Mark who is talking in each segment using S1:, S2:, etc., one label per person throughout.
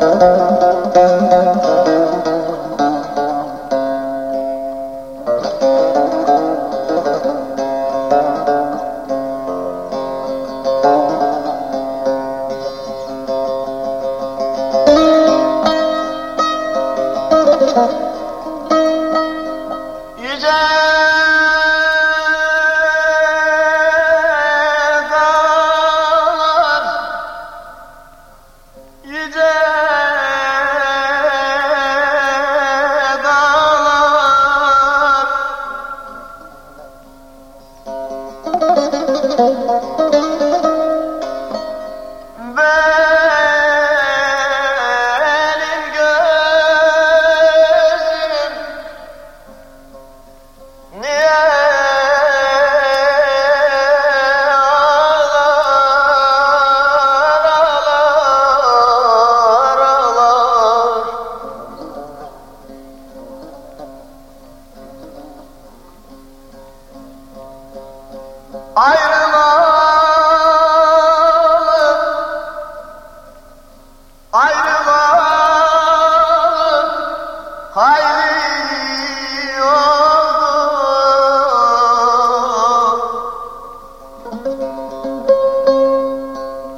S1: um niye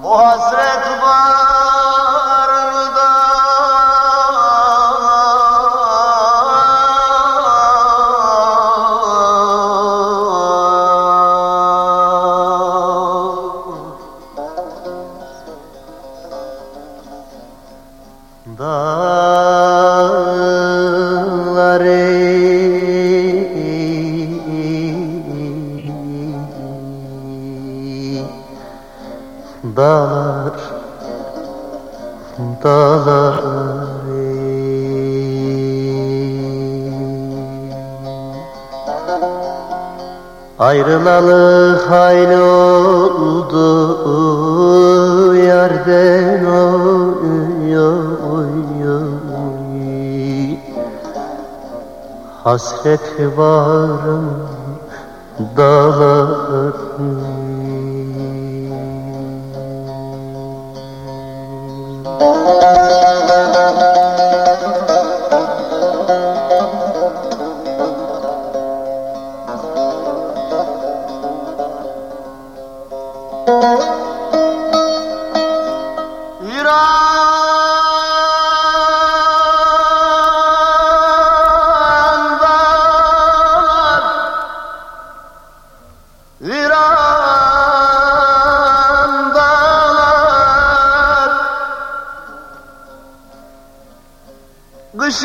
S1: Bu hasret bağrımda Dağlar Dağlar Dağlar. Ayrılalı hayli oldu yerden oy oy oy Hasret varım dağlar Kış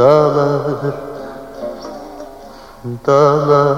S1: Dağlar Dağlar